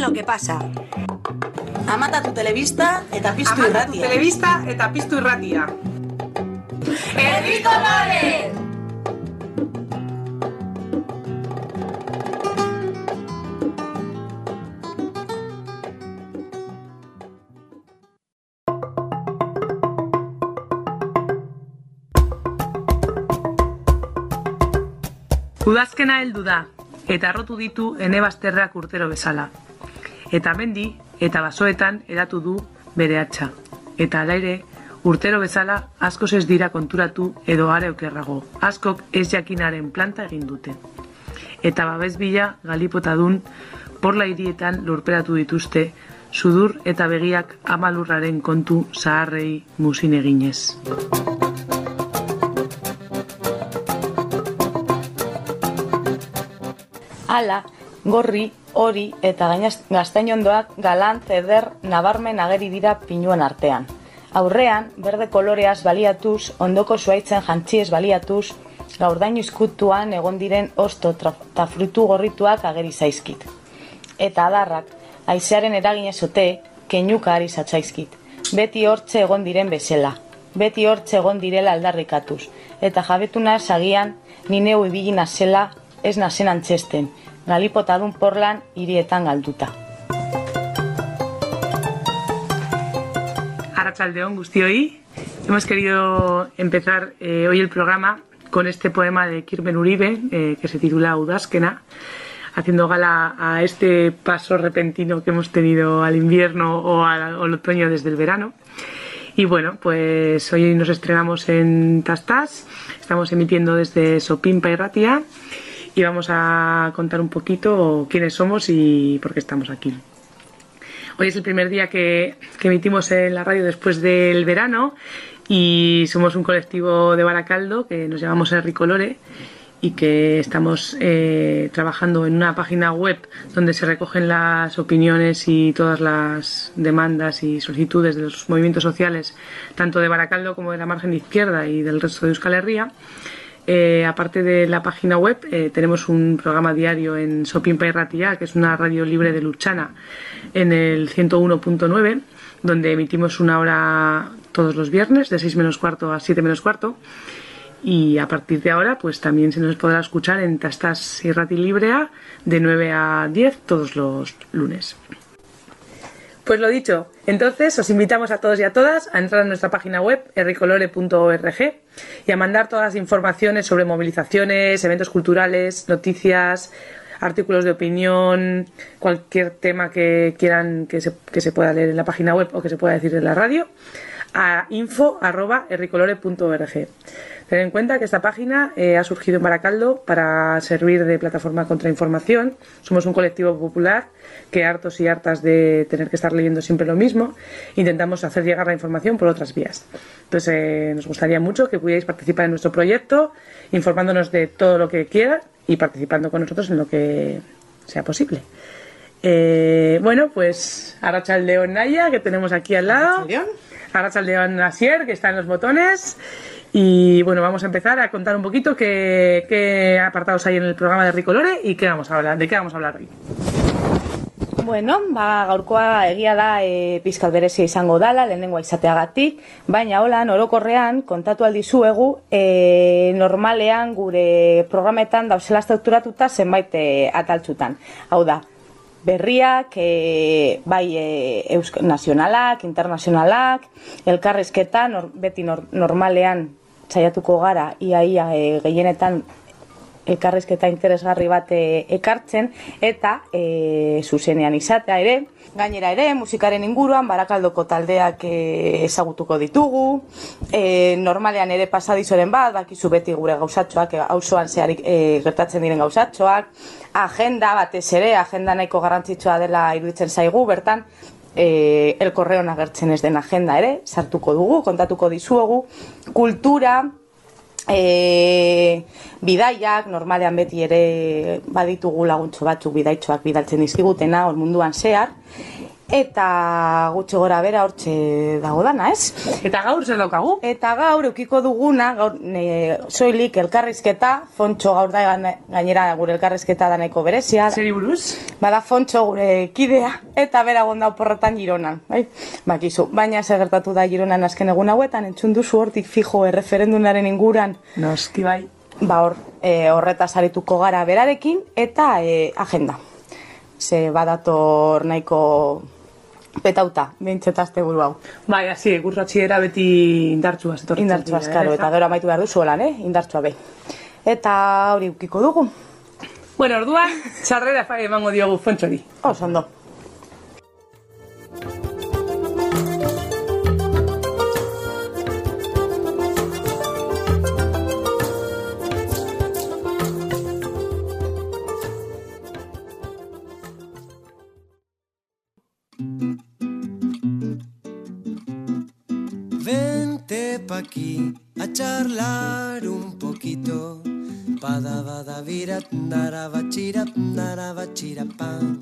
lo que pasa. Amata tu telebista eta piztu Amata tu irratia. telebista eta piztu irratia. ¡Herricolores! Udazkena heldu da, eta arrotu ditu ene bazterrak urtero bezala. Eta mendi eta basoetan eratu du bere hatxa. Eta ala ere, urtero bezala askoz ez dira konturatu edo are okerrago. Askok ez jakinaren planta egin dute. Eta babes bila galipotadun porla hirietan lurperatu dituzte sudur eta begiak amalurraren kontu zaharrei musin eginez. Hala, gorri, hori eta gainaz gaztainondoak galant eder nabarmen ageri dira pinuen artean. Aurrean, berde koloreaz baliatuz, ondoko zuaitzen jantziez baliatuz, gaurdaino izkutuan egon diren osto eta frutu gorrituak ageri zaizkit. Eta adarrak, aizearen eragin ezote, keinuka ari zatzaizkit. Beti hortze egon diren bezela. Beti hortze egon direla aldarrikatuz. Eta jabetuna agian ni neu ibili nazela ez nazen antzesten. Galipotadun porlan hirietan galduta. Arratsaldeón Gustioi. Hemos querido empezar eh, hoy el programa con este poema de Kirben Uribe eh, que se titula Udazkena, haciendo gala a este paso repentino que hemos tenido al invierno o al, al otoño desde el verano. Y bueno, pues hoy nos estrenamos en Tastas, estamos emitiendo desde Sopimpa y Ratia y vamos a contar un poquito quiénes somos y por qué estamos aquí. Hoy es el primer día que, que emitimos en la radio después del verano y somos un colectivo de Baracaldo que nos llamamos Enricolore y que estamos eh, trabajando en una página web donde se recogen las opiniones y todas las demandas y solicitudes de los movimientos sociales, tanto de Baracaldo como de la margen izquierda y del resto de Euskal Herria. Eh, aparte de la página web, eh, tenemos un programa diario en Sopimpa y Ratia, que es una radio libre de Luchana, en el 101.9, donde emitimos una hora todos los viernes, de 6 menos cuarto a 7 menos cuarto. Y a partir de ahora, pues también se nos podrá escuchar en Tastas y Rati Librea, de 9 a 10 todos los lunes. Pues lo dicho, entonces os invitamos a todos y a todas a entrar en nuestra página web erricolore.org y a mandar todas las informaciones sobre movilizaciones, eventos culturales, noticias, artículos de opinión, cualquier tema que quieran que se, que se pueda leer en la página web o que se pueda decir en la radio a info.erricolore.org. Ten en cuenta que esta página eh, ha surgido en Baracaldo para servir de plataforma contra información. Somos un colectivo popular que hartos y hartas de tener que estar leyendo siempre lo mismo, intentamos hacer llegar la información por otras vías. Entonces eh, nos gustaría mucho que pudierais participar en nuestro proyecto, informándonos de todo lo que quieran y participando con nosotros en lo que sea posible. Eh, bueno, pues Arrachaldeón Naya, que tenemos aquí al lado. Arratsaldeon. Arrachaldeón Asier, que está en los botones. Y bueno, vamos a empezar a contar un poquito qué, qué apartados hay en el programa de Ricolore y qué vamos a hablar, de qué vamos a hablar hoy. Bueno, ba, gaurkoa egia da e, pizkat berezia izango dala, lehenengoa izateagatik, baina holan orokorrean kontatu aldizuegu e, normalean gure programetan dauzela strukturatuta zenbait e, ataltzutan. Hau da, berriak, e, bai e, eusk nazionalak, internazionalak, elkarrizketa, nor, beti nor, normalean saiatuko gara, ia ia e, gehienetan elkarrizketa interesgarri bat e, ekartzen eta e, zuzenean izatea ere. Gainera ere, musikaren inguruan, barakaldoko taldeak e, ezagutuko ditugu, e, normalean ere pasadizoren bat, bakizu beti gure gauzatxoak, auzoan zehar e, gertatzen diren gauzatxoak, agenda batez ere, agenda nahiko garrantzitsua dela iruditzen zaigu, bertan, e, el correon agertzen ez den agenda ere, sartuko dugu, kontatuko dizuegu, kultura, e, bidaiak, normalean beti ere baditugu laguntxo batzuk bidaitxoak bidaltzen dizkigutena, hor munduan zehar, eta gutxi gora bera hortxe dago dana, ez? Eta gaur zer daukagu? Eta gaur eukiko duguna, gaur ne, soilik elkarrizketa, fontxo gaur da gainera gure elkarrizketa daneko berezia. Zeri buruz? Bada fontxo gure kidea, eta bera gonda oporretan gironan, bai? Bakizu, baina zer gertatu da gironan azken egun hauetan, entzun duzu hortik fijo erreferendunaren inguran, Noski bai. ba hor, e, horretaz arituko gara berarekin, eta e, agenda. Ze badator nahiko petauta, bintzetazte buru hau. Bai, hasi, gurratxiera beti indartsua zetortzen. Indartsua dira, eskaro, eh? eta gero amaitu behar duzu holan, eh? Indartsua be. Eta hori ukiko dugu. Bueno, orduan, txarrera fai emango diogu fontxori. Oso a charlar un poquito. Padabadavirat, narabachirat, narabachirapam.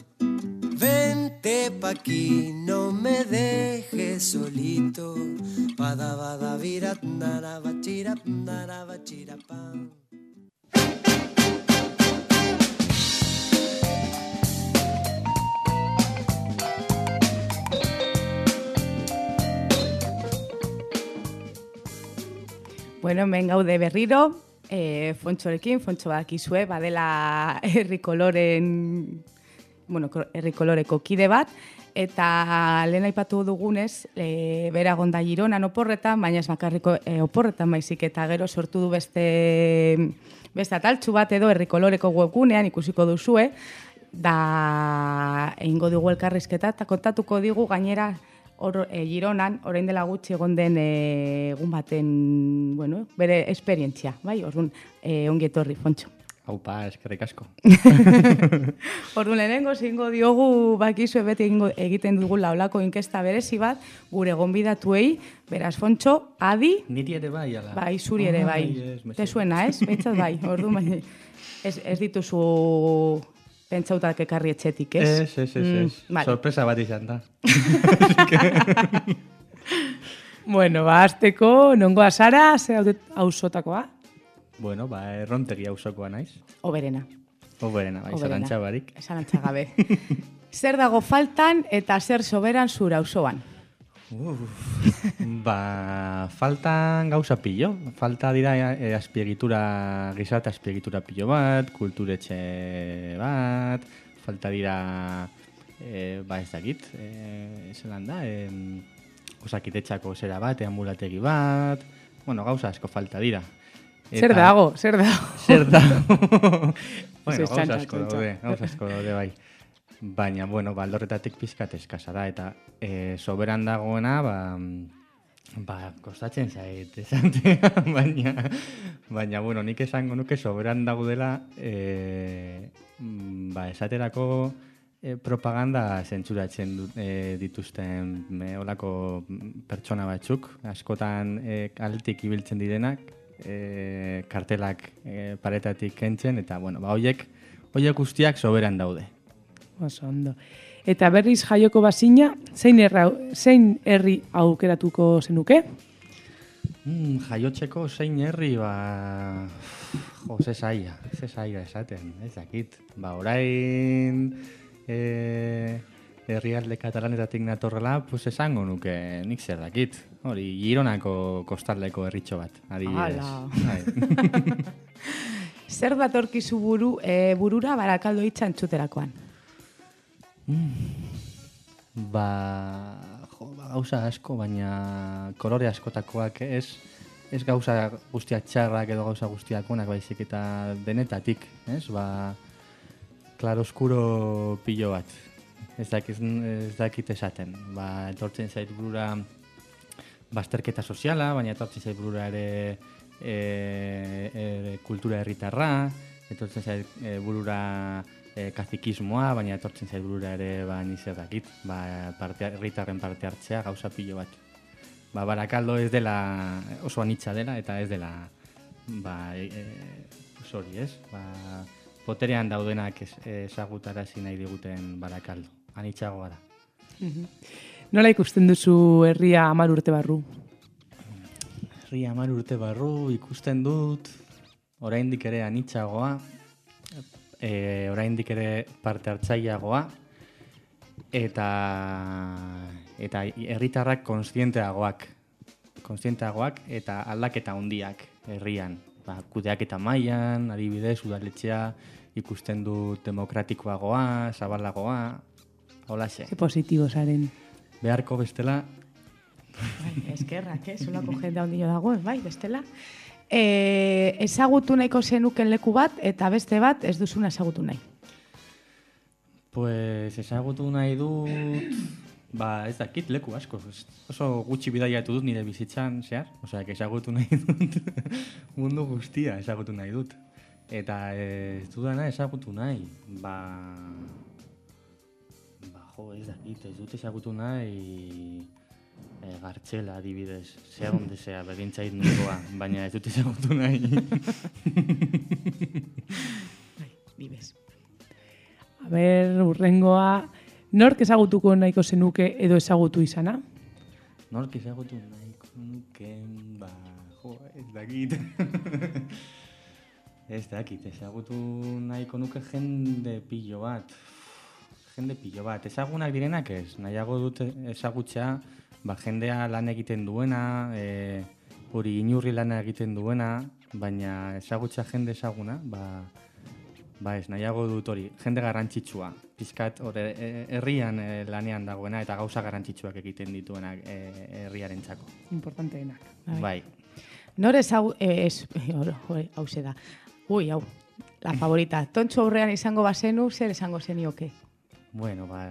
Vente pa' aquí, no me dejes solito. Padabadavirat, narabachirap, narabachirapam. Bueno, hemen gaude berriro, e, fontxorekin, fontxo badakizue, badela herri koloren, bueno, ko- herri koloreko kide bat, eta lehen aipatu dugunez, e, bera gonda gironan oporretan, baina ez bakarriko e, oporretan baizik, eta gero sortu du beste, beste ataltxu bat edo herri koloreko webgunean ikusiko duzue, da egingo dugu elkarrizketa, eta kontatuko digu gainera Hor, e, Gironan, orain dela gutxi egon den e, egun baten, bueno, bere esperientzia, bai? Orduan, e, ongi etorri, Fontxo. Haupa, eskerrik asko. Orduan, lehenengo zingo diogu, bakizu beti egingo, egiten dugu laulako inkesta berezi bat, gure gonbidatuei, beraz, Fontxo, adi, Niri ere bai, ala. bai, zuri ere bai. ez, mesedez. Te suena, ez? Beitzat bai, orduan, bai. Ez, ez dituzu pentsautak ekarri etxetik, ez? Ez, ez, ez, ez. Mm, vale. Sorpresa bat izan da. Bueno, ba, azteko, nongoa zara, ze hausotakoa? bueno, ba, errontegi hausokoa naiz. Oberena. Oberena, bai, zarantxa barik. Zalantza gabe. zer dago faltan eta zer soberan zura auzoan? Ba, faltan gauza pillo. Falta dira e, azpiegitura, gizarte azpiegitura pillo bat, kulturetxe bat, falta dira, e, ba ez dakit, e, zelan da, e, osakitetxako zera bat, ambulategi bat, bueno, gauza asko falta dira. Zer dago, zer dago. Zer da. bueno, gauza asko daude, gauza asko daude bai. Baina, bueno, baldorretatik pizkat eskasa da, eta e, soberan dagoena, ba, ba, kostatzen zait, esantea, baina, baina, bueno, nik esango nuke soberan dago dela, e, ba, esaterako e, propaganda zentzuratzen du, e, dituzten me, olako pertsona batzuk, askotan e, altik ibiltzen direnak, e, kartelak e, paretatik kentzen, eta, bueno, ba, hoiek, hoiek guztiak soberan daude. Oso ondo. Eta berriz jaioko bazina, zein, erra, zein herri aukeratuko zenuke? Mm, jaiotzeko zein herri, ba... Jo, ze zaila, ze zaila esaten, ez dakit. Ba, orain... E, herrialde katalanetatik natorrela, pues esango nuke nik zer dakit. Hori, Gironako kostaldeko herritxo bat, adibidez. Hala. Bai. Zer datorkizu buru, e, burura barakaldo hitza entzuterakoan? Ba, jo, ba, gauza asko, baina kolore askotakoak ez, ez gauza guztiak txarrak edo gauza guztiak onak baizik eta denetatik, ez? Ba, klaroskuro pilo bat. Ez dakit, ez dakit esaten. Ba, etortzen zait burura bazterketa soziala, baina etortzen zait burura ere e, e, kultura herritarra, etortzen zait e, burura e, kazikismoa, baina etortzen zait burura ere ba, ni zer dakit, ba, parte, herritarren parte hartzea gauza pilo bat. Ba, barakaldo ez dela oso anitza dela eta ez dela ba, e, e, sorry, ez? Ba, poterean daudenak ez, ezagutarazi nahi diguten barakaldo. Anitzagoa da. Nola ikusten duzu herria amar urte barru? Herri hamar urte barru ikusten dut, oraindik ere anitzagoa, e, oraindik ere parte hartzaileagoa, eta eta herritarrak konstienteagoak, konstienteagoak eta aldaketa handiak herrian. Ba, kudeak eta mailan, adibidez, udaletxea ikusten dut demokratikoagoa, zabalagoa, holaxe. Ze positibo zaren. Beharko bestela, Bai, eskerrak, eh? Zulako jende handio dagoen, bai, bestela. E, ezagutu nahiko zenuken leku bat, eta beste bat ez duzuna ezagutu nahi. Pues ezagutu nahi dut, ba ez dakit leku asko, oso gutxi bidaiatu dut nire bizitzan zehar, osea, ezagutu nahi dut mundu guztia ezagutu nahi dut. Eta ez dudana ezagutu nahi, ba... Ba, jo, ez dakit, ez dut ezagutu nahi e, gartxela adibidez, zea donde zea, begintzait nikoa, baina ez dut ezagutu nahi. Bai, bibes. A ber, urrengoa, nork ezagutuko nahiko zenuke edo ezagutu izana? Nork ezagutu nahiko nuken, ba, jo, ez dakit. ez dakit, ezagutu nahiko nuke jende pilo bat. Jende pilo bat. Ezagunak direnak ez, nahiago dut ezagutzea, ba, jendea lan egiten duena, e, hori inurri lana egiten duena, baina ezagutza jende ezaguna, ba, ba ez, nahiago dut hori, jende garrantzitsua. Pizkat, hor, e- e- herrian e, lanean dagoena eta gauza garrantzitsuak egiten dituenak e, herriaren txako. Importanteenak. Bai. Nor ezagu... Eh, ez, hau da. Ui, hau, la favorita. Tontxo aurrean izango bazenu, zer esango zenioke? Bueno, ba,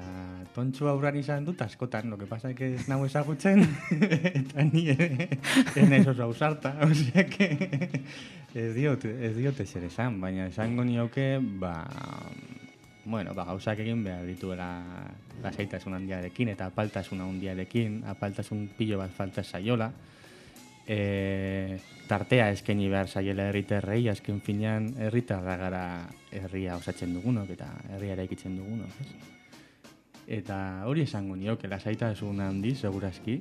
tontxu aurran izan dut askotan, lo que pasa que ez nago ezagutzen, eta ni ere, ez naiz oso ausarta, osea que ez diot, ez diot ezer esan, baina esango nioke, ba, bueno, ba, gauzak egin behar dituela lasaitasun handiarekin eta apaltasun handiarekin, apaltasun pilo bat falta zaiola, e, tartea eskaini behar zaiela herriterrei, azken finean herritarra gara herria osatzen dugunok eta herria eraikitzen dugunok, ez? Eta hori esango nioke lasaitasun handi, segurazki,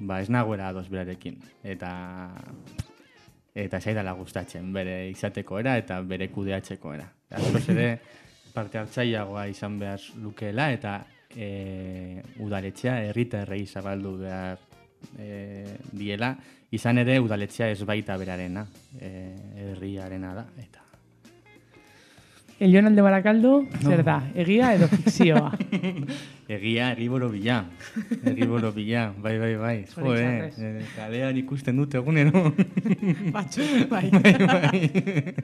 ba ez nagoera ados berarekin. Eta eta zaidala gustatzen bere izateko era eta bere kudeatzeko era. Askoz ere parte hartzaileagoa izan behar lukeela eta e, udaletxea herritarrei zabaldu behar e, diela, izan ere udaletxea ez baita berarena, e, herriarena da, eta Elion alde barakaldo, zer da, egia edo fikzioa? egia egiboro bila, egiboro bila, bai, bai, bai, jo, eh, eh, kalean ikusten dut egunero. Batzu, bai. bai, bai,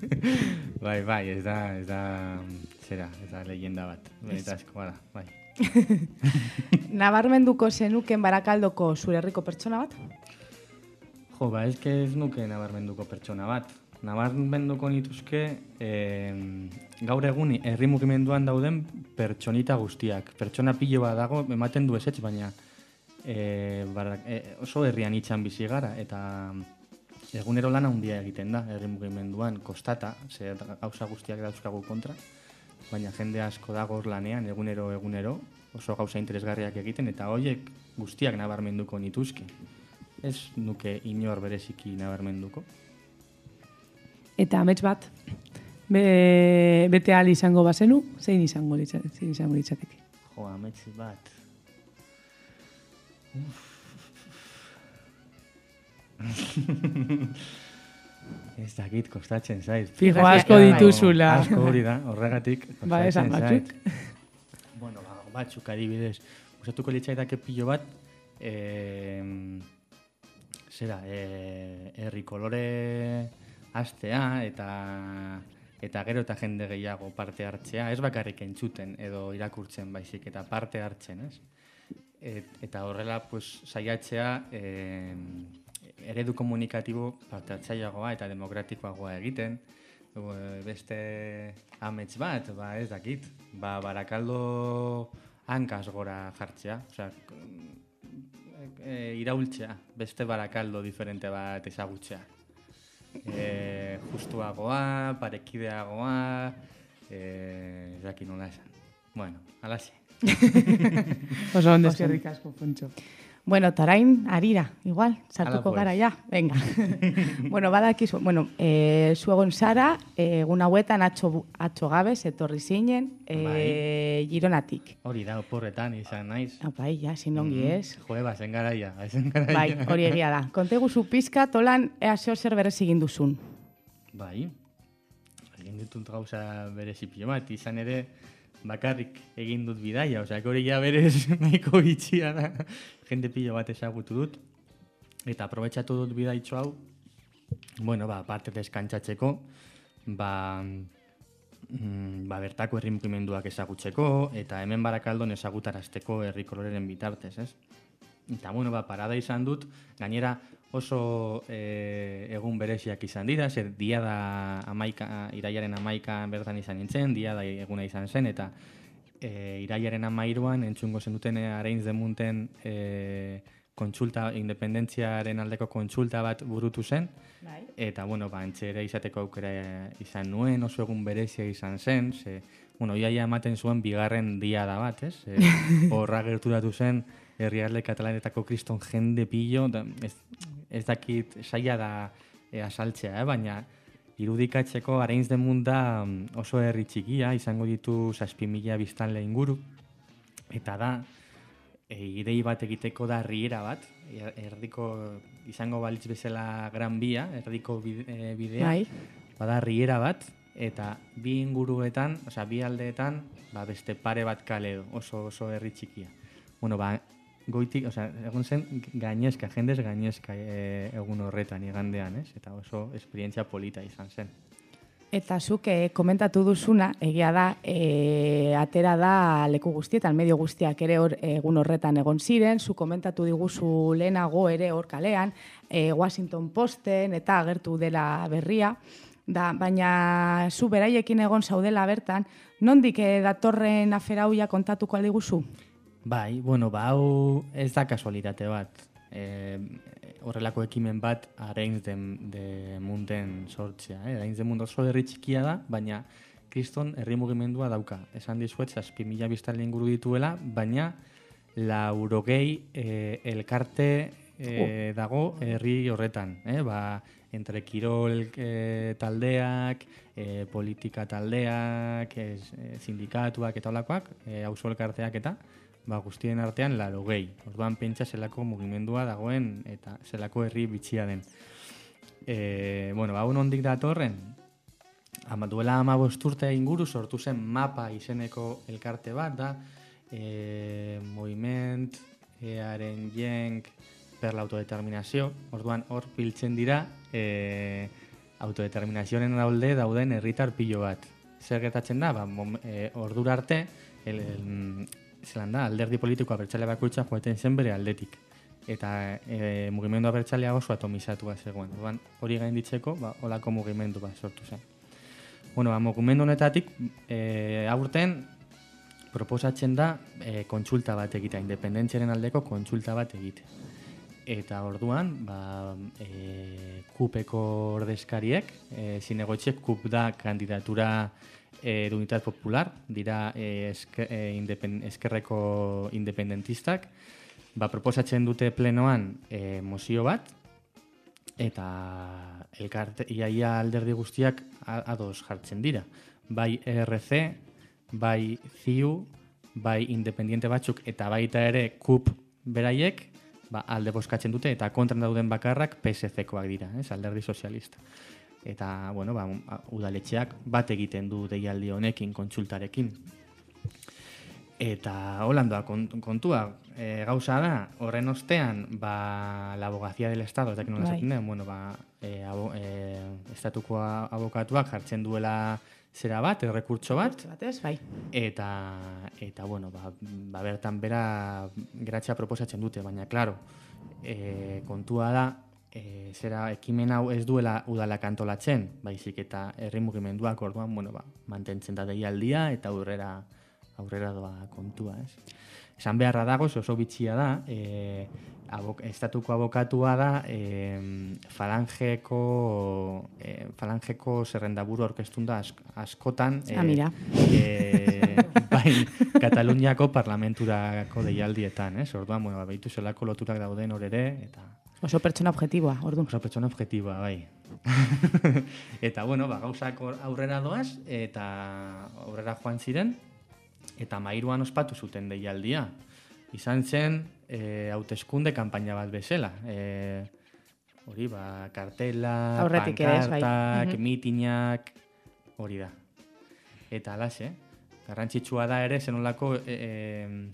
bai, bai, ez da, ez da, zera, ez da leyenda bat, benetazko gara, bai. Nabarmenduko zenuken barakaldoko zure herriko pertsona bat? Jo, ba, ez que ez nuke nabarmenduko pertsona bat. Nabarmenduko nituzke eh, gaur egun herri mugimenduan dauden pertsonita guztiak. Pertsona pilo bat dago, ematen du ezetz, baina eh, bara, eh, oso herrian itxan bizi gara, eta egunero lana handia egiten da herri mugimenduan, kostata, ze gauza guztiak dauzkagu kontra, baina jende asko dago lanean, egunero, egunero, oso gauza interesgarriak egiten, eta hoiek guztiak nabarmenduko nituzke. Ez nuke inor bereziki nabarmenduko. Eta amets bat, be, bete ahal izango bazenu, zein izango litzateke? Zein izango litzateke? Jo, ametsi bat. Ez dakit kostatzen zait. Fijo, asko dituzula. Asko hori da, horregatik. Ba, esan batzuk. Bueno, ba, batzuk adibidez. Gustatuko litzaidake pilo bat, eh, zera, eh, herri kolore astea eta eta gero eta jende gehiago parte hartzea, ez bakarrik entzuten edo irakurtzen baizik eta parte hartzen, ez? Et, eta horrela, pues, saiatzea eh, eredu komunikatibo parte hartzaileagoa eta demokratikoagoa egiten, Eh, beste amets bat, ba, ez dakit, ba, barakaldo hankaz gora jartzea, osea, e, iraultzea, beste barakaldo diferente bat ezagutzea. E, justuagoa, parekideagoa, e, ez dakit nola esan. Bueno, alaxe. Oso ondo Eskerrik asko, Pontxo. Bueno, tarain, arira, igual, sartuko gara ja, venga. bueno, badakizu, bueno, e, zu egon zara, eh, egun hauetan atxo, atxo gabez, etorri zinen, e, Bai. gironatik. Hori da, oporretan izan naiz. Ah, bai, ja, sinongi ez. Jo, bazen garaia, bazen garaia. Bai, hori egia da. Kontegu zu pizka, tolan, ea zeo zer berez egin duzun. Bai, egin ditut gauza berezi pilo bat, izan ere bakarrik egin dut bidaia, osea, hori ja berez nahiko bitxia da, jende pilo bat ezagutu dut, eta aprobetxatu dut bidaitxo hau, bueno, ba, parte deskantzatzeko, ba, mm, ba, bertako herri mugimenduak ezagutzeko, eta hemen barakaldon ezagutarazteko herri koloreren bitartez, ez? Eta, bueno, ba, parada izan dut, gainera oso e, egun bereziak izan dira, zer dia da amaika, iraiaren amaika bertan izan nintzen, dia da eguna izan zen, eta e, iraiaren amairuan entzungo zen duten areintz demunten e, kontsulta, independentziaren aldeko kontsulta bat burutu zen, Bai. Eta, bueno, ba, ere izateko aukera izan nuen, oso egun berezia izan zen, ze, bueno, iaia ematen zuen bigarren dia da bat, ez? E, horra gerturatu zen, herrialde katalanetako kriston jende pillo, da, ez, ez dakit saia da e, asaltzea, eh? baina irudikatzeko areintz den da mm, oso herri txikia, izango ditu zazpi mila biztanle inguru, eta da, e, idei bat egiteko da riera bat, er- erdiko izango balitz bezala gran bia, erdiko bide- e, bidea, Bai. bada riera bat, eta bi inguruetan, osea, bi aldeetan, ba, beste pare bat kale oso, oso herri txikia. Bueno, ba, goitik, osea, egon zen gainezka, jendez gainezka e, egun horretan igandean, ez? Eta oso esperientzia polita izan zen. Eta zuk eh, komentatu duzuna, egia da, eh, atera da leku guztietan, medio guztiak ere hor egun horretan egon ziren, zu komentatu diguzu lehenago ere hor kalean, eh, Washington Posten eta agertu dela berria, da, baina zu beraiekin egon zaudela bertan, nondik eh, datorren afera kontatuko aldiguzu? Bai, bueno, ba, hau ez da kasualitate bat. E, horrelako ekimen bat areintz de, de munten sortzea. Eh? Areintz de mundu oso herri txikia da, baina kriston herri mugimendua dauka. Esan dizuet, zazpi mila biztanle inguru dituela, baina laurogei e, elkarte e, dago herri horretan. Eh? Ba, entre kirol e, taldeak, e, politika taldeak, ez, e, sindikatuak eta olakoak, e, auzo elkarteak eta, ba, guztien artean laro gehi. Orduan pentsa zelako mugimendua dagoen eta zelako herri bitxia den. E, bueno, ba, ondik datorren, ama, duela ama urte inguru sortu zen mapa izeneko elkarte bat da, e, moviment, earen jenk, per la autodeterminazio, orduan hor biltzen dira e, autodeterminazioaren alde dauden herritar pilo bat. Zer gertatzen da, ba, mom, e, ordura arte, el, el, zelan da, alderdi politikoa bertxale bakoitza joaten zen bere aldetik. Eta e, mugimendu abertzalea oso atomizatua zegoen. Orduan, hori gainditzeko, ba, olako mugimendu bat sortu zen. Bueno, ba, mugimendu honetatik, e, aurten, proposatzen da e, kontsulta bat egitea, independentziaren aldeko kontsulta bat egitea. Eta orduan, ba, e, kupeko ordezkariek, e, zinegotxek kup da kandidatura e, de Unitat Popular, dira e, eske, e, indepen, eskerreko independentistak, ba, proposatzen dute plenoan e, mozio bat, eta elkarte, iaia alderdi guztiak ados jartzen dira. Bai ERC, bai ZIU, bai independiente batzuk, eta baita ere KUP beraiek, ba, alde boskatzen dute, eta kontran dauden bakarrak PSC-koak dira, ez, alderdi sozialista. Eta, bueno, ba, udaletxeak bat egiten du deialdi honekin, kontsultarekin. Eta holandoa kontua, e, gauza da, horren ostean, ba, la abogazia del Estado, ez dakit nola Bai. den, bueno, ba, e, abo, e, estatuko abokatuak jartzen duela zera bat, errekurtso bat, Batez, bai. eta, eta bueno, ba, ba bertan bera geratzea proposatzen dute, baina, klaro, e, kontua da, e, zera ekimen hau ez duela udalak antolatzen, baizik eta herri mugimenduak orduan, bueno, ba, mantentzen da deialdia eta aurrera aurrera doa kontua, ez? esan beharra dago, oso bitxia da, e, abok, estatuko abokatua da e, falangeko, e, falangeko zerrendaburu orkestun da ask, askotan. Ah, mira. E, bai, Kataluniako parlamenturako deialdietan, ez? Orduan, bueno, baitu zelako loturak dauden hor ere, eta Oso pertsona objektiboa, ordu. oso pertsona objektiboa, bai. eta, bueno, ba, gauzak aurrera doaz, eta aurrera joan ziren, eta mairuan ospatu zuten deialdia. Izan zen, e, hauteskunde kanpaina bat bezala. E, hori, ba, kartela, Aurretik bai. pankartak, Mhm. mitinak, hori da. Eta alaxe, garrantzitsua da ere zenolako, e, e,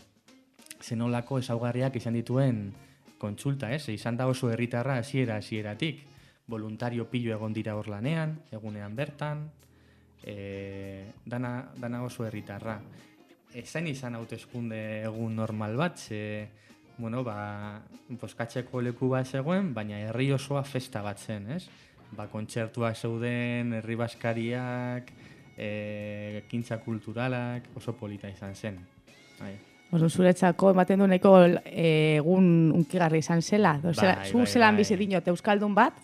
zenolako ezaugarriak izan dituen kontsulta, ez? Izan da oso herritarra hasiera hasieratik. Voluntario pilo egon dira hor lanean, egunean bertan, e, dana, dana oso herritarra. Ezain izan hauteskunde egun normal bat, ze, bueno, ba, boskatzeko leku bat zegoen, baina herri osoa festa bat zen, ez? Ba, kontzertua zeuden, herri baskariak, e, ekintza kulturalak, oso polita izan zen. Bai. Ordu zuretzako ematen du nahiko eh, egun unkigarri izan zela. Bai, Bai, zu bai, zelan bai. bizi dinot euskaldun bat,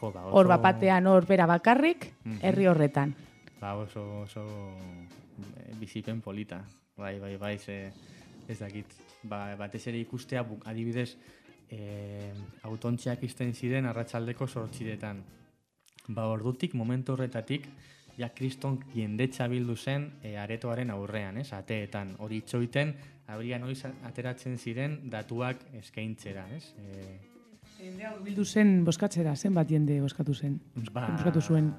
Jo, ba, hor oso- bapatean hor bera bakarrik, Mhm. herri horretan. Ba, oso, oso eh, bizipen polita. Bai, bai, bai, ze, ez dakit. Ba, batez ere ikustea, adibidez, e, autontziak izten ziren arratsaldeko sortxiretan. Ba, ordutik, momentu horretatik, ja kriston jendetza bildu zen e, aretoaren aurrean, ez, ateetan. Hori itxoiten, abrian noiz ateratzen ziren datuak eskaintzera, ez? E, Jendea bildu zen boskatzera, zenbat jende boskatu zen? Ba, Boskatu zuen.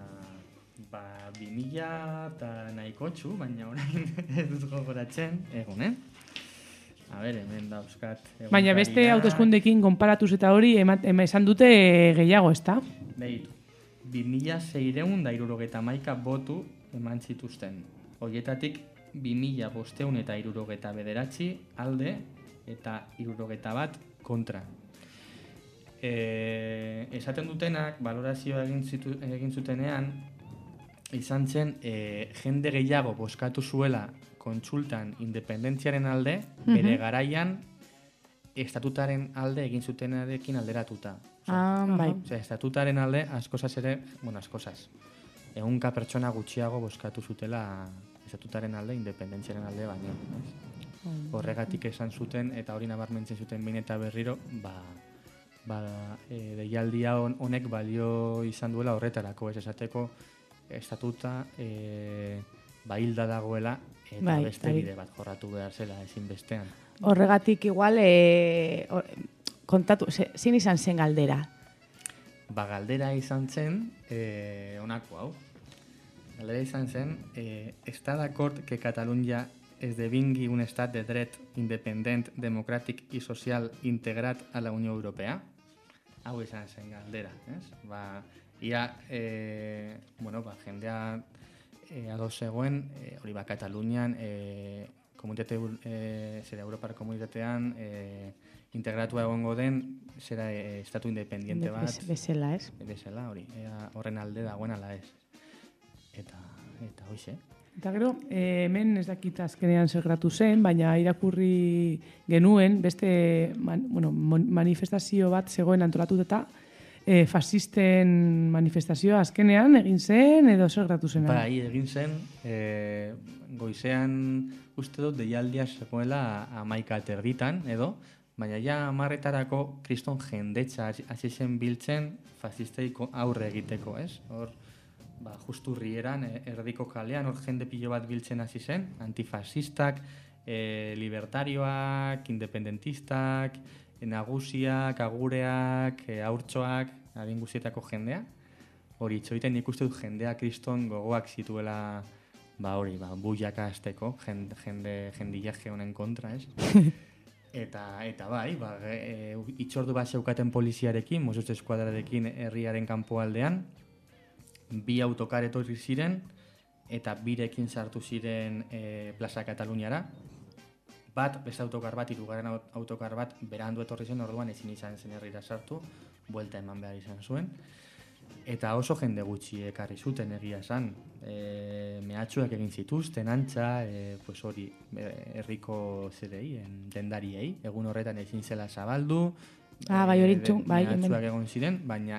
Ba, 2000 eta nahiko baina orain ez dut gogoratzen, egon, eh? A ber, hemen dauzkat. Baina beste egunkaria. hauteskundekin konparatuz eta hori ema, ema esan dute gehiago, ezta? Behitu, 2600 da irurogeta maika botu eman zituzten. Hoietatik 2000 bosteun eta irurogeta bederatzi alde eta irurogeta bat kontra. E, esaten dutenak, balorazioa egin, zitu, egin zutenean, izan zen e, jende gehiago boskatu zuela kontsultan independentziaren alde, bere garaian estatutaren alde egin zutenarekin alderatuta. Ah, bai. Osea, estatutaren alde, askozaz ere, bueno, askozaz, egunka pertsona gutxiago boskatu zutela estatutaren alde, independentziaren alde baino. ez? Horregatik esan zuten, eta hori nabarmentzen zuten behin eta berriro, ba, ba, e, deialdia hon- honek balio izan duela horretarako, ez esateko estatuta e, ba hilda dagoela, eta Bai, beste bai. bide bat jorratu behar zela ezinbestean. Horregatik igual e, or, kontatu, zin izan zen galdera. Ba, galdera izan zen, eh, honako hau. Galdera izan zen, eh, ¿está d'acord que Catalunya esdevingui un estat de dret independent, democràtic i social integrat a la Unió Europea? Hau izan zen galdera, ez? Ba, ia, eh, bueno, ba, jendea eh, ados zegoen, eh, hori ba, Katalunian, eh, komunitate, eh, zera Europar komunitatean, eh, integratua egongo den, zera eh, estatu independiente bat, Bez- Bezala, ez? bezala hori, ea horren alde dagoen ala ez. Eta, eta hoxe. Eta gero, eh, hemen ez dakit azkenean zer gertatu zen, baina irakurri genuen beste man, bueno, manifestazio bat zegoen antolatu eta eh, fascisten manifestazioa azkenean egin zen edo zer gertatu zen. Bai, egin zen, e, goizean uste dut deialdia zegoela amaika terditan, edo, baina ja amarretarako kriston jendetza hasi- zen biltzen fascisteiko aurre egiteko, ez? Hor, ba, justu rieran, e, erdiko kalean, hor jende pilo bat biltzen hasi zen, antifasistak, e, libertarioak, independentistak, nagusiak, agureak, e, aurtsoak, adin guztietako jendea. Hori, itxoiten nik uste dut jendea kriston gogoak zituela ba hori, ba, buiaka azteko, jende, jende, jendiaje honen kontra, ez? Eta, eta bai, ba, e, itxordu bat zeukaten poliziarekin, Mossos eskuadrarekin herriaren kanpoaldean, bi autokar etorri ziren, eta birekin sartu ziren e, Plaza Kataluniara. Bat, beste autokar bat, hirugarren au- autokar bat, berandu etorri zen, orduan ezin izan zen herrira sartu, buelta eman behar izan zuen. Eta oso jende gutxi ekarri zuten egia esan. E, mehatxuak egin zituzten, antza, e, pues hori, e, herriko zerei, en, dendariei, egun horretan ezin zela zabaldu, Ah, bai, hori entzun, de- bai, mehatxuak egon ziren, baina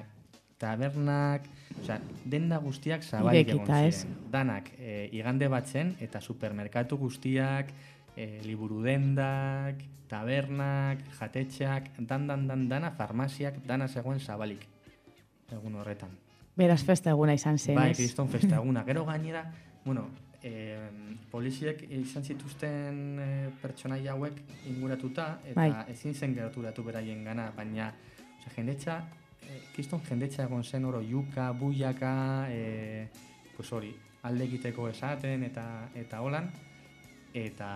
tabernak, osea, denda guztiak zabalik egon Irekita, ez? ziren. Danak, e, igande bat zen, eta supermerkatu guztiak, e, liburu dendak, tabernak, jatetxeak, dan, dan, dan, dana, farmaziak, dana zegoen zabalik egun horretan. Beraz festa eguna izan zen, Bai, kriston festa eguna. Gero gainera, bueno, e, poliziek izan zituzten e, pertsonaia hauek inguratuta, eta Bai. ezin zen gerturatu beraien gana, baina osea, jendetza, e, kriston jendetza egon zen oro, juka, buiaka, e, pues hori, alde egiteko esaten, eta eta holan, eta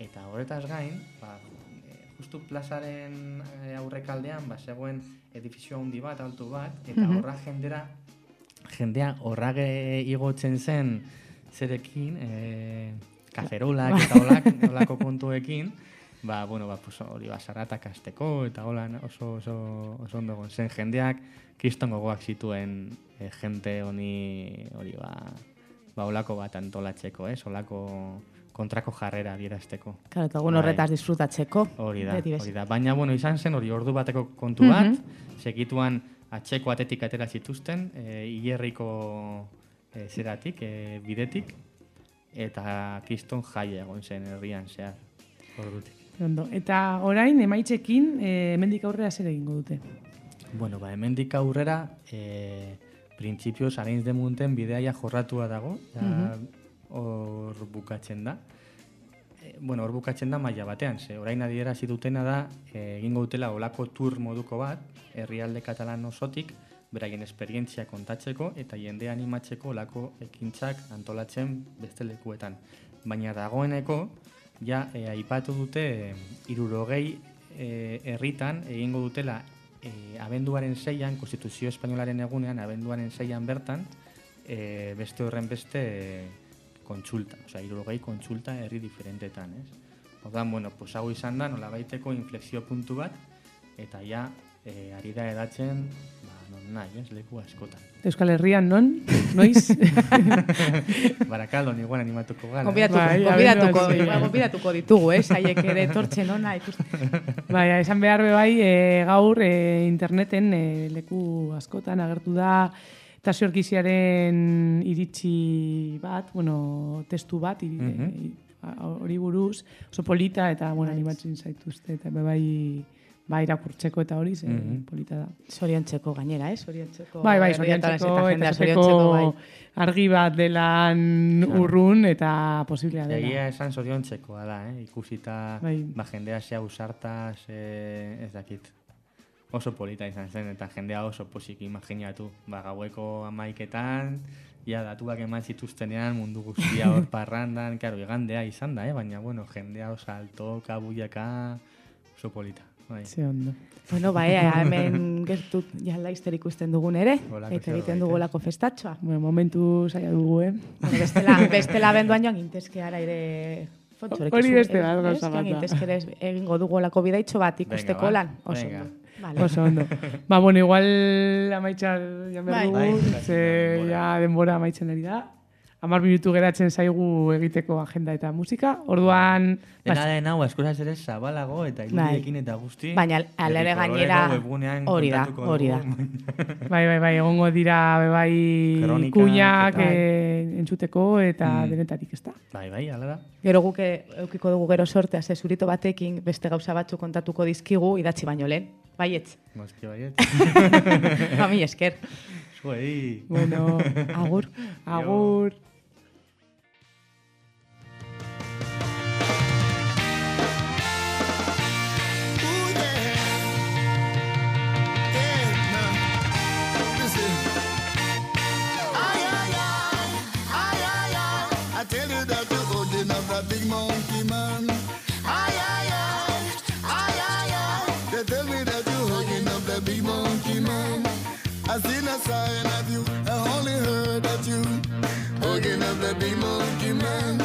eta horretaz gain, ba, justu plazaren e, aurrekaldean, ba, zegoen edifizio handi bat, altu bat, eta Mhm. horra jendera, jendea horrage igotzen zen zerekin, e, kaferolak eta olak, olako kontuekin, ba, bueno, ba, pues, hori basaratak azteko, eta hola oso, oso, oso ondo zen jendeak, kriston gogoak zituen e, jente honi, hori ba, ba, olako bat antolatzeko, ez, olako kontrako jarrera adierazteko. Claro, eta egun Bai. horretaz disfrutatzeko. Hori da, hori da. Baina, bueno, izan zen hori ordu bateko kontu bat, Mhm. segituan atxeko atetik atera zituzten, e, hilerriko e, zeratik, e, bidetik, eta kiston jaia egon zen herrian zehar, ordutik. Ondo. Eta orain, emaitzekin, hemendik aurrera zer egingo dute. Bueno, ba, hemendik aurrera, e, printzipioz, arainz de munten bideaia jorratua dago, ja, hor bukatzen da. E, bueno, hor bukatzen da maila batean, ze orain adierazi dutena da, e, egingo dutela olako tour moduko bat, herrialde katalan osotik, beraien esperientzia kontatzeko eta jende animatzeko olako ekintzak antolatzen beste lekuetan. Baina dagoeneko, ja, e, aipatu dute, e, irurogei e, herritan egingo dutela e, abenduaren zeian, Konstituzio Espainolaren egunean, abenduaren zeian bertan, e, beste horren beste e, kontsulta, osea, irurogei kontsulta herri diferentetan, ez? Ordan, bueno, pues hau izan da, nola baiteko inflexio puntu bat, eta ja, e, ari da edatzen, ba, non nahi, ez, leku askotan. Euskal Herrian, non? Noiz? Barakaldon igual animatuko gara. Gonbidatuko, Bai, gonbidatuko, abenduan sei. bai, ditugu, eh? Saiek ere etortzen ona ikusten. bai, esan behar be bai, e, gaur e, interneten e, leku askotan agertu da eta ziorkiziaren iritsi bat, bueno, testu bat, Mhm. i- a- hori buruz, oso polita eta, bueno, animatzen zaituzte, eta be bai, bai irakurtzeko eta hori, ze, Mhm. polita da. Zoriontzeko gainera, eh? Zoriontzeko. Bai, bai, zoriontzeko, eta zoriontzeko, bai. argi bat delan urrun eta posiblea dela. Egia esan zoriontzekoa da, eh? ikusita Bai. ba, jendea zea usartaz, eh, ez dakit, oso polita izan zen, eta jendea oso posik imaginatu. Ba, gaueko amaiketan, ja, datuak eman zituztenean mundu guztia hor parrandan, karo, igandea izan da, eh? baina, bueno, jendea oso alto, kabuiaka, oso polita. Bai. Ze ondo. Bueno, bai, hemen gertu ja laizter ikusten dugun ere, eta egiten eh? lako festatxoa. Bueno, momentu zaila dugu, eh? Bueno, bestela, bestela benduan joan gintezke ara ere fontxorekin Hori zu- beste eh, bat, ez? gauza bat da. gintezke ere egingo dugu lako bidaitxo bat ikusteko ba, lan. Oso venga. Vale. Oso ondo. ba, bueno, igual amaitxar jan behar Bai. dugu, Bai, bai, ze denbora. ja denbora amaitzen ari da. Amar minutu geratzen zaigu egiteko agenda eta musika. Orduan, Dena den hau, askoraz ere zabalago eta irudiekin eta guzti. Baina alere gainera hori da, hori da. bai, bai, bai, egongo dira bai kuñak eta- eh, entzuteko eta Mm. denetatik, ezta? Bai, bai, ala da. Gero guk eh, eukiko dugu gero sortea, ze zurito batekin beste gauza batzuk kontatuko dizkigu idatzi baino lehen. Baietz, Noski baiet. ba, mi esker. Zuei. Bueno, Agur. agur. Ooh, hugging of the big monkey man. I seen a sign of you, I only heard of you. Hugging of the big monkey man.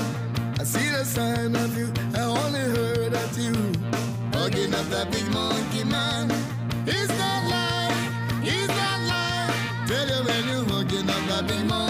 I seen a sign of you, I only heard of you. Hugging of the big monkey man. Is that lie? Is that lie? Tell you when you hugging of the big monkey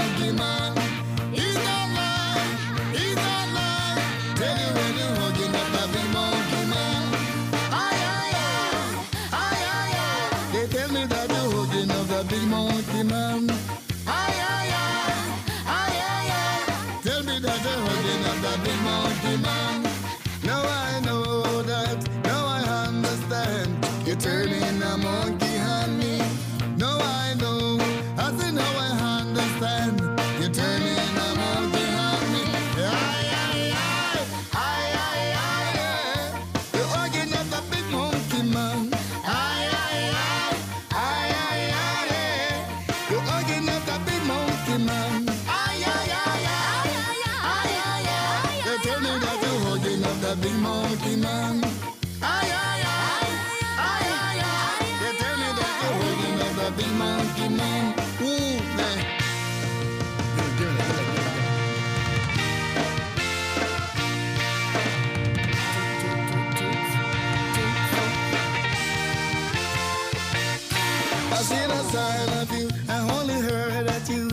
sign of you, I only heard that you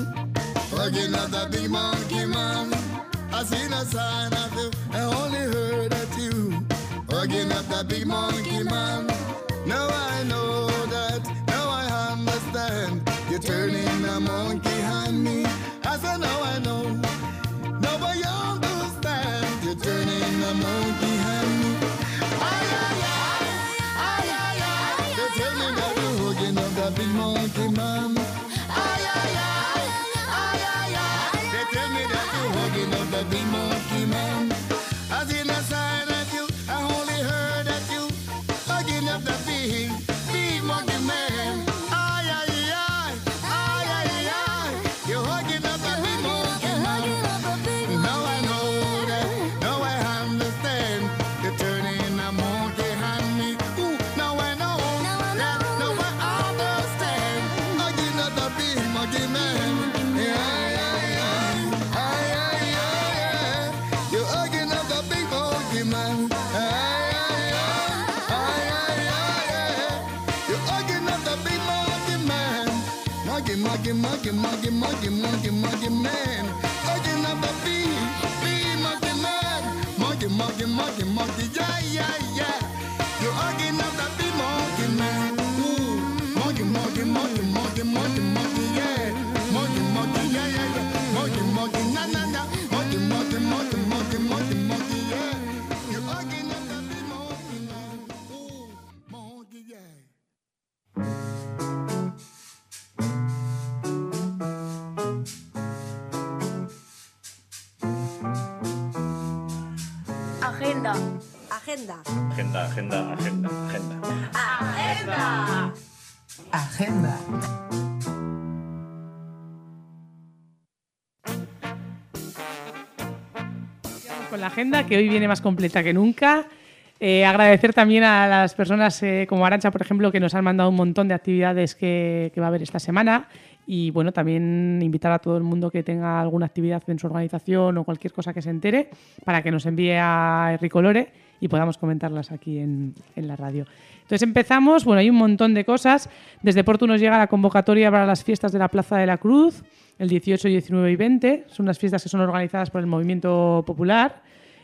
Hugging up the big monkey man. I seen a sign of you, I only heard that you Hugging up the big monkey man muggy, muggy, muggy, muggy man. Hugging up a beam, be of man. Muggy, muggy, muggy, muggy. Agenda, agenda, agenda, agenda. Agenda. con la agenda, que hoy viene más completa que nunca. Eh, agradecer también a las personas eh, como Arancha, por ejemplo, que nos han mandado un montón de actividades que, que va a haber esta semana. Y bueno, también invitar a todo el mundo que tenga alguna actividad en su organización o cualquier cosa que se entere para que nos envíe a Ricolore y podamos comentarlas aquí en, en la radio. Entonces empezamos, bueno, hay un montón de cosas. Desde Porto nos llega la convocatoria para las fiestas de la Plaza de la Cruz, el 18, 19 y 20. Son unas fiestas que son organizadas por el Movimiento Popular.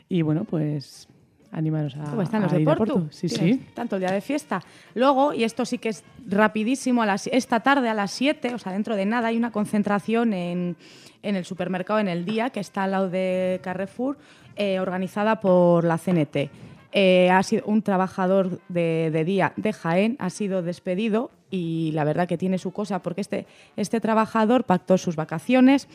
Y bueno, pues animaros a, ¿Cómo están los a de Porto? Sí, Tienes sí. Tanto el día de fiesta. Luego, y esto sí que es rapidísimo, a las, esta tarde a las 7, o sea, dentro de nada, hay una concentración en, en el supermercado en el día, que está al lado de Carrefour, eh, organizada por la CNT. Eh, ha sido un trabajador de, de día de Jaén, ha sido despedido y la verdad que tiene su cosa porque este, este trabajador pactó sus vacaciones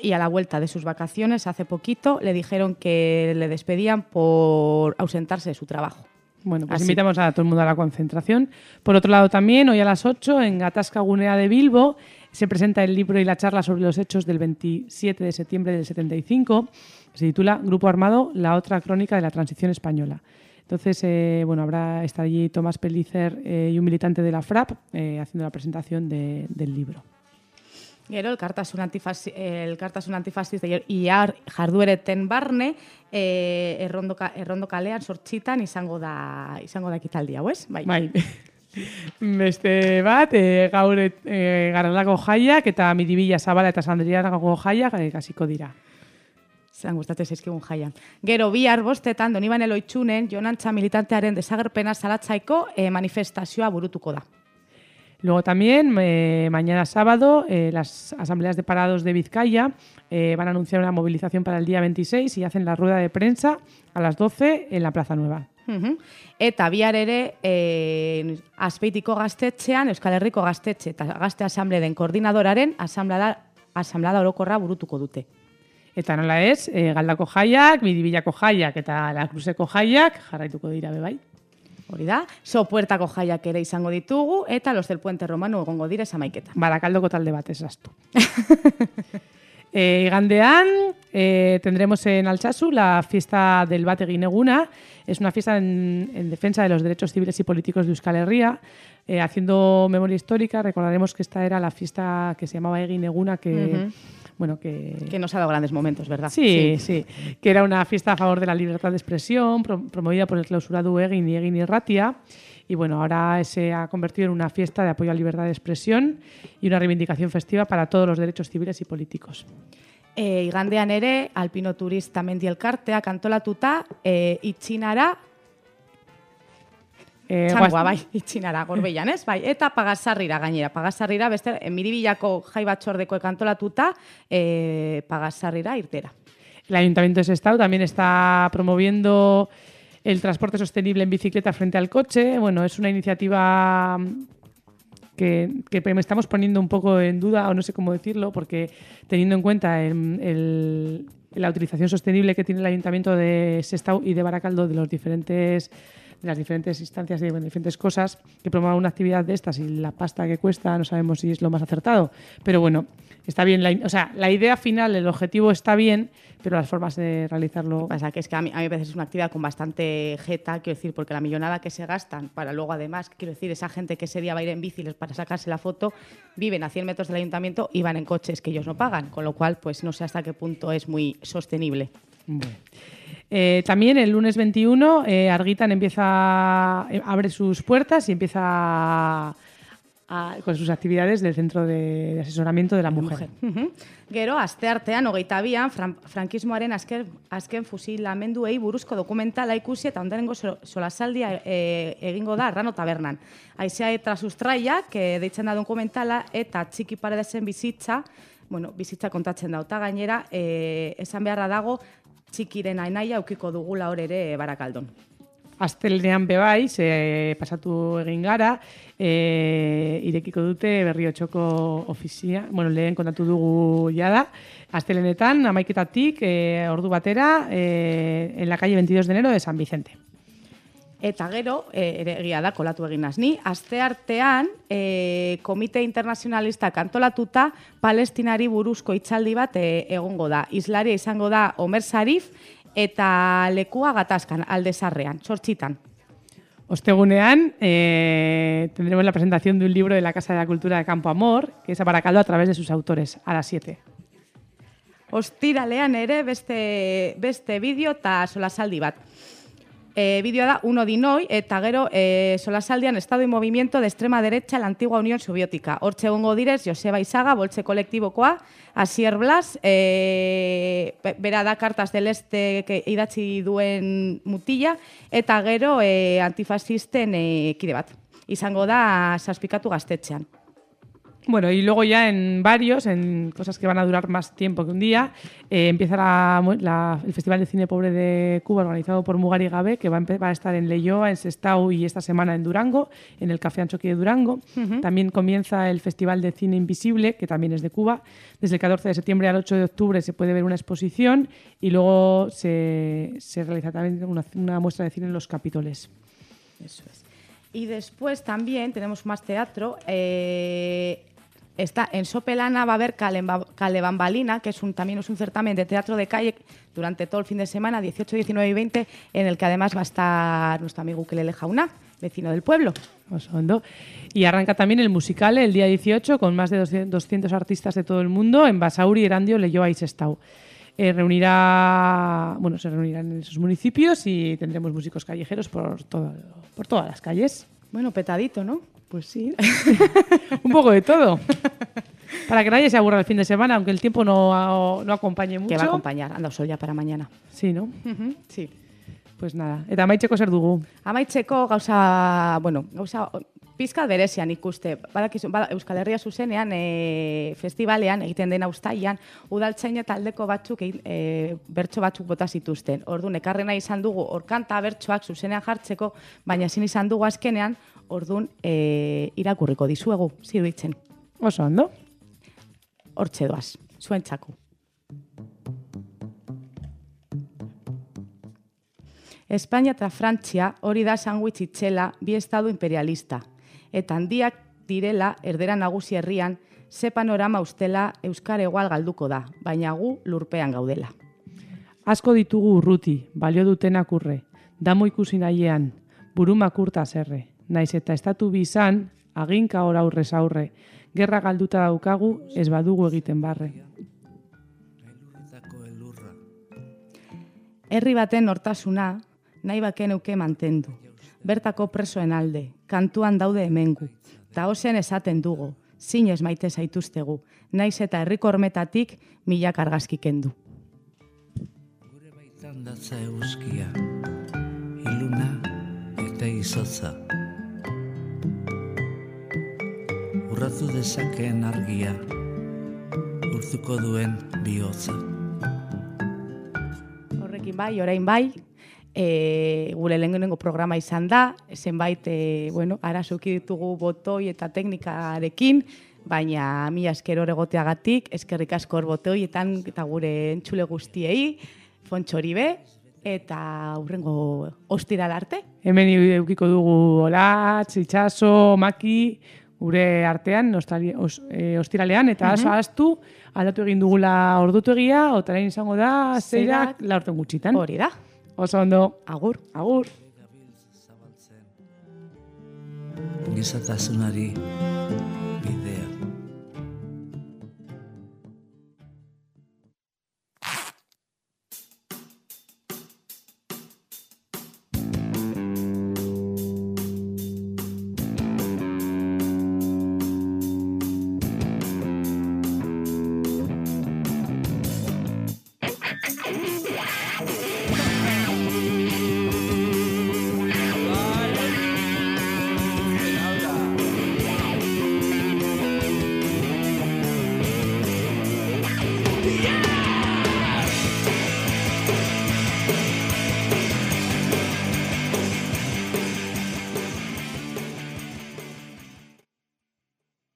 y a la vuelta de sus vacaciones hace poquito le dijeron que le despedían por ausentarse de su trabajo. Bueno, pues Así. invitamos a todo el mundo a la concentración. Por otro lado, también, hoy a las 8, en Gatasca Gunea de Bilbo, se presenta el libro y la charla sobre los hechos del 27 de septiembre del 75. Se titula Grupo Armado, la otra crónica de la transición española. Entonces, eh, bueno, habrá está allí Tomás Pellicer eh, y un militante de la FRAP eh, haciendo la presentación de- del libro. Gero, elkartasun, antifasi, elkartasun antifasista iar jarduereten barne, eh, errondo, errondo kalean sortxitan izango da, izango da ekitaldi hau, ez? Bai. Bai. Beste bat, e, gaur e, garralako jaiak eta miribila zabala eta sandriarako jaiak hasiko dira. Zeran gustatzen zaizkigun jaian. Gero, bihar bostetan, Doniban Eloitxunen, Jonantza militantearen desagerpena zalatzaiko eh, manifestazioa burutuko da. Luego también, eh, mañana sábado, eh, las asambleas de parados de Vizcaya eh, van a anunciar una movilización para el día 26 y hacen la rueda de prensa a las 12 en la Plaza Nueva. Mhm. Eta bihar ere e, azpeitiko gaztetxean, Euskal Herriko gaztetxe eta gazte asambleden koordinadoraren asamblada, asamblada orokorra burutuko dute. Eta nola ez, e, galdako jaiak, bidibillako jaiak eta la cruzeko jaiak jarraituko dira bebai. Hori da, sopuertako jaiak ere izango ditugu eta los del puente romano egongo dire samaiketa. Barakaldoko talde bat esaztu. Eh, igandean eh, tendremos en Alchazu la fiesta del Bate Eguna. Es una fiesta en, en defensa de los derechos civiles y políticos de Euskal Herria. Eh, haciendo memoria histórica, recordaremos que esta era la fiesta que se llamaba Egineguna, que, Ujú. Bueno, que, Que nos ha dado grandes momentos, ¿verdad? Sí, sí, que era una fiesta a favor de la libertad de expresión, pro- promovida por el clausurado Egin y Egin y Ratia. Y bueno, ahora se ha convertido en una fiesta de apoyo a la libertad de expresión y una reivindicación festiva para todos los derechos civiles y políticos. E, igandean ere, Alpino Turista Mendi Elkarteak antolatuta, e, itxinara, Eh, txangoa, bai, itxinara, gorbeian, ez? Bai, eta pagasarrira gainera, pagasarrira, beste, e, miribilako jai batxordekoek antolatuta, e, pagasarrira irtera. El Ayuntamiento de Sestao también está promoviendo el transporte sostenible en bicicleta frente al coche. Bueno, es una iniciativa que, que me estamos poniendo un poco en duda, o no sé cómo decirlo, porque teniendo en cuenta el- el- la utilización sostenible que tiene el Ayuntamiento de Sestao y de Baracaldo de los diferentes las diferentes instancias y de diferentes cosas que promuevan una actividad de estas y la pasta que cuesta no sabemos si es lo más acertado pero bueno está bien la, o sea la idea final el objetivo está bien pero las formas de realizarlo Pasa que es que a mí, a mí me parece que es una actividad con bastante jeta, quiero decir, porque la millonada que se gastan para luego además, quiero decir, esa gente que ese día va a ir en bici para sacarse la foto, viven a 100 metros del ayuntamiento y van en coches que ellos no pagan, con lo cual pues no sé hasta qué punto es muy sostenible. Bueno. Eh, también el lunes 21 eh, Argitan empieza eh, abre sus puertas y empieza a- a- con sus actividades del centro de, de asesoramiento de la mujer. Mhm. Gero, aste artean, hogeita bian, fran frankismoaren azken, azken fusilamenduei buruzko dokumentala ikusi eta ondarengo so- solasaldia e, egingo da Arrano Tabernan. Aizea eta sustraiak, e, deitzen da dokumentala, eta txiki paredezen bizitza, bueno, bizitza kontatzen da, eta gainera, e, esan beharra dago, txikiren ainaia ukiko dugula hor ere barakaldon. Astelenean bebai, ze pasatu egin gara, e, irekiko dute berriotxoko ofizia, bueno, lehen kontatu dugu jada, astelenetan, amaiketatik, e, ordu batera, e, en la calle 22 de enero de San Vicente. Eta gero, e, ere egia da, kolatu egin naz ni, aste artean, e, komite internazionalistak antolatuta, palestinari buruzko itzaldi bat e, egongo da. Islaria izango da Omer Sarif, eta lekua gatazkan, aldezarrean, sortxitan. Ostegunean eh, tendremos la presentación de un libro de la Casa de la Cultura de Campo Amor, que es a Baracaldo a través de sus autores, a las 7. Ostiralean ere beste, beste bideo eta solasaldi bat. E, bideoa da Uno Dinoi eta gero e, solasaldian Estado y Movimiento de Extrema Derecha la Antigua Unión Soviética. Hortxe egongo direz Joseba Izaga, Boltxe kolektibokoa, Asier Blas, e, be- bera da Kartas del Este que idatzi duen mutila, eta gero e, antifasisten e, kide bat. Izango da saspikatu gaztetxean. Bueno, y luego ya en varios, en cosas que van a durar más tiempo que un día, eh, empieza la- la- el Festival de Cine Pobre de Cuba organizado por Mugari Gabe, que va a, empe- va a estar en Leyoa, en Sestao y esta semana en Durango, en el Café Anchoqui de Durango. También comienza el Festival de Cine Invisible, que también es de Cuba. Desde el 14 de septiembre al 8 de octubre se puede ver una exposición y luego se, se realiza también una, una muestra de cine en los capítulos. Eso es. Y después también tenemos más teatro. eh, está en Sopelana va a haber Cale, Cale Bambalina, que es un, también es un certamen de teatro de calle durante todo el fin de semana, 18, 19 y 20, en el que además va a estar nuestro amigo Ukelele Jauna, vecino del pueblo. Y arranca también el musical el día 18 con más de 200 200 artistas de todo el mundo en Basauri, Erandio, Leyoa y. Eh, reunirá, bueno, se reunirán en esos municipios y tendremos músicos callejeros por, todo, por todas las calles. Bueno, petadito, ¿no? Pues sí, un poco de todo. Para que nadie se aburra el fin de semana, aunque el tiempo no, no acompañe mucho. Que va a acompañar. Anda, sol ya para mañana. Sí, ¿no? Sí. Pues nada. Eta amaitzeko zer dugu. Amaitzeko gauza, bueno, gauza Pizkat berezian ikuste. Badakizu, bada, Euskal Herria zuzenean, e, festivalean, egiten dena ustaian, udaltzaina taldeko batzuk e, bertso batzuk bota zituzten. Orduan, ekarrena izan dugu, orkanta bertsoak zuzenean jartzeko, baina ezin izan dugu azkenean, orduan, e, irakurriko dizuegu, ziruditzen. Oso ondo. Hortxe doaz, zuen txaku. Espainia eta Frantzia hori da sandwich itxela bi estadu imperialista. Eta handiak direla erdera nagusi herrian, ze panorama ustela Euskar egual galduko da, baina gu lurpean gaudela. Asko ditugu urruti, balio dutenak urre. Damo ikusi nahiean, burumak urta zerre. Naiz eta estatu bi izan, aginka ora aurrez aurre. Gerra galduta daukagu, ez badugu egiten barre. Herri baten hortasuna, nahi baken euke mantendu. Bertako presoen alde, kantuan daude hemengu. Ta ozen esaten dugu, zinez maite zaituztegu, naiz eta herriko hormetatik milak argazki kendu. Baitan datza euskia, iluna eta izotza. Urratu dezakeen argia, urtuko duen bihotza. Horrekin bai, orain bai, e, gure lehenengo programa izan da, zenbait, e, bueno, arazuki ditugu botoi eta teknikarekin, baina mi esker hor egoteagatik, eskerrik asko hor botoietan eta gure entzule guztiei, fontxori be, eta hurrengo ostiral arte. Hemen eukiko dugu olatz, itxaso, maki, gure artean, ostali, os, e, ostiralean, eta Mhm. aso astu, aldatu egin dugula ordutu egia, otarain izango da, zeirak, Zeirak, laurten gutxitan. Hori da, Oso ondo, agur. agur. Gizatasunari